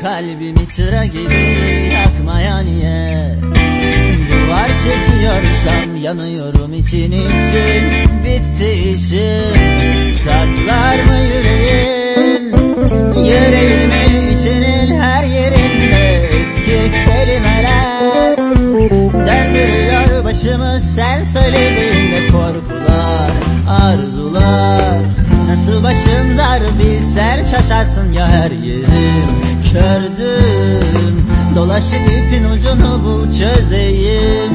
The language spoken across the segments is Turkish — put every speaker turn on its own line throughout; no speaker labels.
kalbimi çıra gibi yakmaya niye Duvar çekiyorsam yanıyorum için için. Bitti işim. Saklar mı yüreğin Yüreğimin içinin her yerinde Eski kelimeler. Döndürüyor başımı sen söylediğinde korkular Arzular Nasıl başım dar bilsen şaşarsın ya her yerim. Kördüm Dolaşık ipin ucunu bul çözeyim.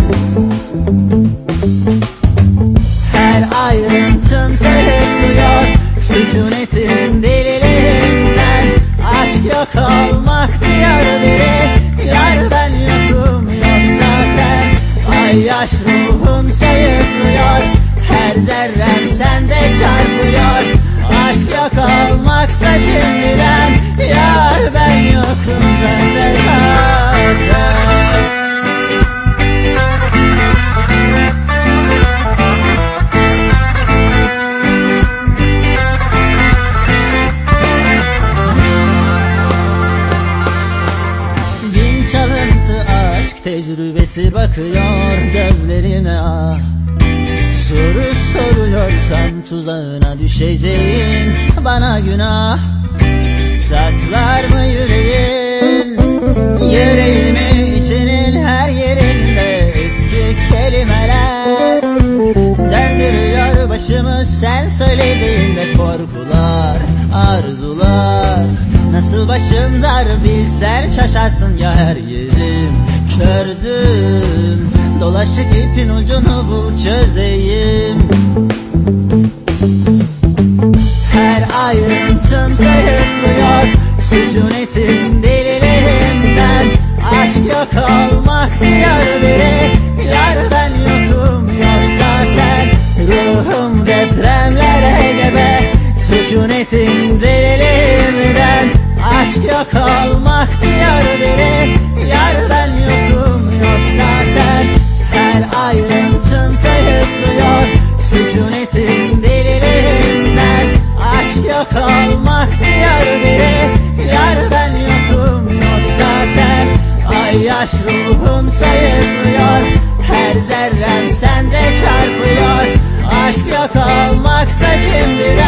Her ayrıntım sayıklıyor Sükunetin delilerinden Aşk yok olmak diyor biri Yar ben yokum yok zaten. Ay yaş ruhum sayıklıyor Her zerrem sende çarpıyor Aşk yok olmaksa şimdiden Yar ben yokum bende zaten Bin çalıntı aşk tecrübesi bakıyor gözlerime ah soruyorsan tuzağına düşeceğin bana günah Saklar mı yüreğin Yüreğimi içinin her yerinde eski kelimeler Döndürüyor başımı. Sen söylediğinde korkular, arzular. Nasıl başım dar bilsen şaşarsın ya her yerim. Kördüm dolaşık ipin ucunu bul çözeyim Her ayrıntım sayıklıyor Sükunetin delilerinden Aşk yok olmak diyor biri Yar ben yokum yok zaten. Ruhum depremlere gebe. Sükunetin delilerinden Aşk yok olmak diyor biri Yar ben yokum yok yok olmak diyor biri Yar ben yokum yok zaten. Ay yaş ruhum sayıklıyor Her zerrem sende çarpıyor. Aşk yok olmaksa şimdiden